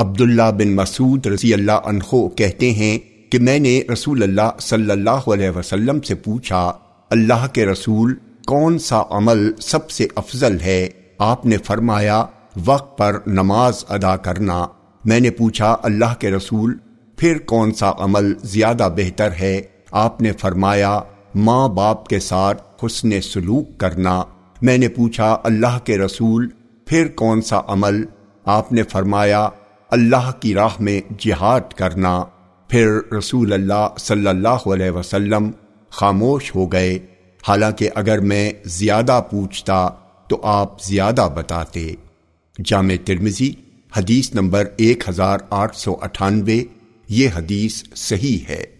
عبداللہ بن مسعود رضی اللہ عنہ کہتے ہیں کہ میں نے رسول اللہ صلی اللہ علیہ وسلم سے پوچھا، اللہ کے رسول کون سا عمل سب سے افضل ہے؟ آپ نے فرمایا، وقت پر نماز ادا کرنا۔ میں نے پوچھا، اللہ کے رسول، پھر کون سا عمل زیادہ بہتر ہے؟ آپ نے فرمایا، ماں باپ کے ساتھ حسن سلوک کرنا۔ میں نے پوچھا، اللہ کے رسول، پھر کون سا عمل؟ آپ نے فرمایا اللہ کی راہ میں جہاد کرنا۔ پھر رسول اللہ صلی اللہ علیہ وسلم خاموش ہو گئے۔ حالانکہ اگر میں زیادہ پوچھتا تو آپ زیادہ بتاتے۔ جامع ترمزی حدیث نمبر ایک ہزار آٹھ سو اٹھانوے، یہ حدیث صحیح ہے۔